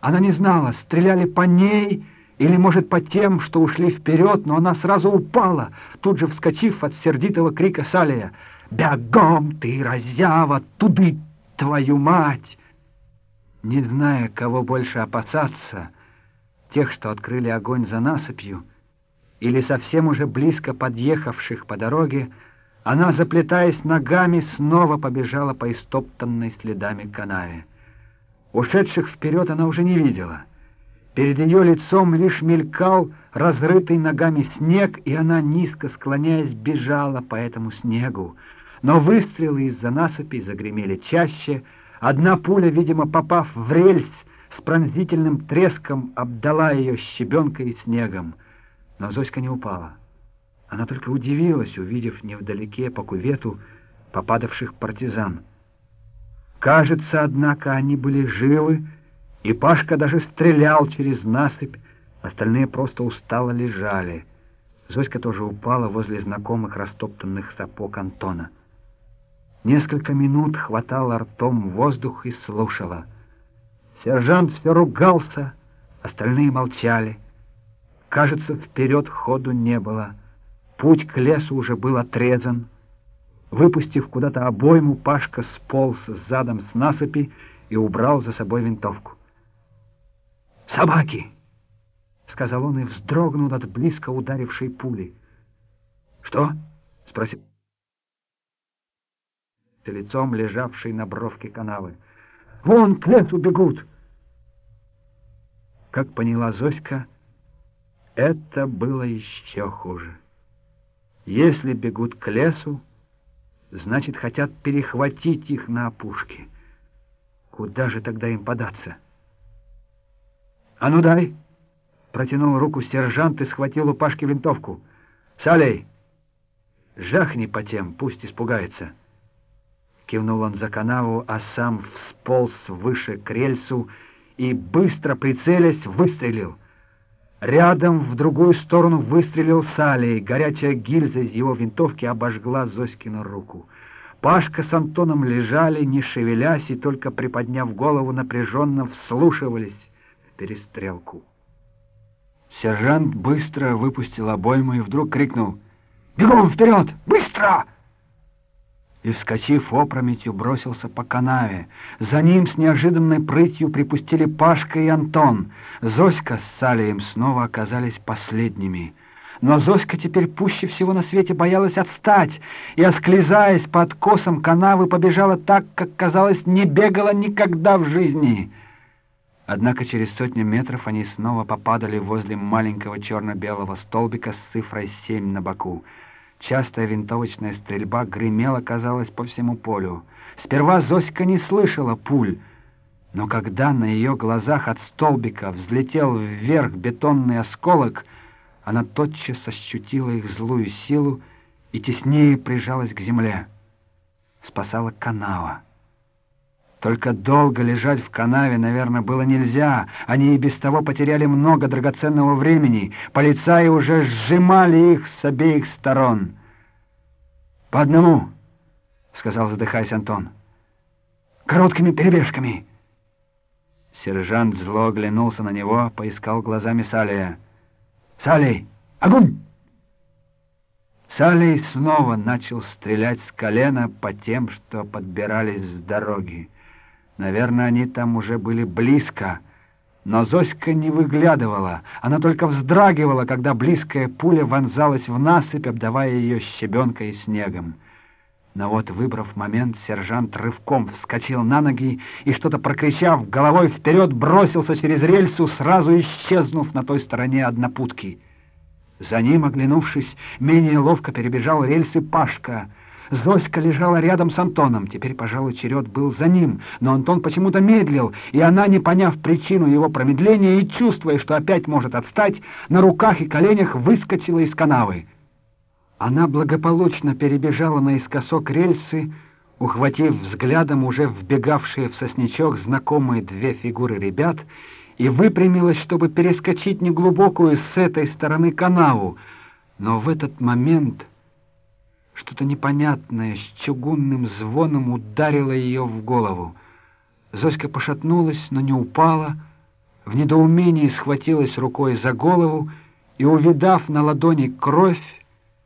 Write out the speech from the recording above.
Она не знала, стреляли по ней или, может, по тем, что ушли вперед, но она сразу упала, тут же вскочив от сердитого крика Салия. «Бегом ты, разява, туды, твою мать!» Не зная, кого больше опасаться, тех, что открыли огонь за насыпью, или совсем уже близко подъехавших по дороге, она, заплетаясь ногами, снова побежала по истоптанной следами канаве. Ушедших вперед она уже не видела. Перед ее лицом лишь мелькал разрытый ногами снег, и она, низко склоняясь, бежала по этому снегу. Но выстрелы из-за насыпи загремели чаще. Одна пуля, видимо, попав в рельс, с пронзительным треском обдала ее щебенкой и снегом. Но Зоська не упала. Она только удивилась, увидев невдалеке по кувету попадавших партизан. Кажется, однако, они были живы, и Пашка даже стрелял через насыпь, остальные просто устало лежали. Зоська тоже упала возле знакомых растоптанных сапог Антона. Несколько минут хватала ртом воздух и слушала. Сержант все ругался, остальные молчали. Кажется, вперед ходу не было. Путь к лесу уже был отрезан. Выпустив куда-то обойму, Пашка сполз задом с насыпи и убрал за собой винтовку. «Собаки!» — сказал он и вздрогнул от близко ударившей пули. «Что?» — спросил лицом лежавший на бровке канавы. «Вон к лесу бегут!» Как поняла Зоська, это было еще хуже. Если бегут к лесу, значит, хотят перехватить их на опушке. Куда же тогда им податься? «А ну дай!» — протянул руку сержант и схватил у Пашки винтовку. «Салей! Жахни по тем, пусть испугается!» Кивнул он за канаву, а сам всполз выше к рельсу и, быстро прицелясь, выстрелил — Рядом в другую сторону выстрелил Салей. Горячая гильза из его винтовки обожгла Зоськину руку. Пашка с Антоном лежали, не шевелясь, и только приподняв голову, напряженно вслушивались в перестрелку. Сержант быстро выпустил обойму и вдруг крикнул «Бегом вперед! Быстро!» И, вскочив опрометью, бросился по канаве. За ним с неожиданной прытью припустили Пашка и Антон. Зоська с Салием снова оказались последними. Но Зоська теперь пуще всего на свете боялась отстать, и, осклизаясь по откосам канавы, побежала так, как, казалось, не бегала никогда в жизни. Однако через сотню метров они снова попадали возле маленького черно-белого столбика с цифрой семь на боку. Частая винтовочная стрельба гремела, казалось, по всему полю. Сперва Зоська не слышала пуль, но когда на ее глазах от столбика взлетел вверх бетонный осколок, она тотчас ощутила их злую силу и теснее прижалась к земле. Спасала канава. Только долго лежать в канаве, наверное, было нельзя. Они и без того потеряли много драгоценного времени. Полицаи уже сжимали их с обеих сторон. «По одному», — сказал, задыхаясь Антон. «Короткими перебежками». Сержант зло оглянулся на него, поискал глазами Салия. «Салий, огонь!» Салий снова начал стрелять с колена по тем, что подбирались с дороги. Наверное, они там уже были близко, но Зоська не выглядывала. Она только вздрагивала, когда близкая пуля вонзалась в насыпь, обдавая ее щебенкой и снегом. Но вот, выбрав момент, сержант рывком вскочил на ноги и, что-то прокричав, головой вперед бросился через рельсу, сразу исчезнув на той стороне однопутки. За ним, оглянувшись, менее ловко перебежал рельсы Пашка — Зоська лежала рядом с Антоном. Теперь, пожалуй, черед был за ним, но Антон почему-то медлил, и она, не поняв причину его промедления и чувствуя, что опять может отстать, на руках и коленях выскочила из канавы. Она благополучно перебежала наискосок рельсы, ухватив взглядом уже вбегавшие в сосничок знакомые две фигуры ребят, и выпрямилась, чтобы перескочить неглубокую с этой стороны канаву. Но в этот момент... Что-то непонятное с чугунным звоном ударило ее в голову. Зоська пошатнулась, но не упала, в недоумении схватилась рукой за голову и, увидав на ладони кровь,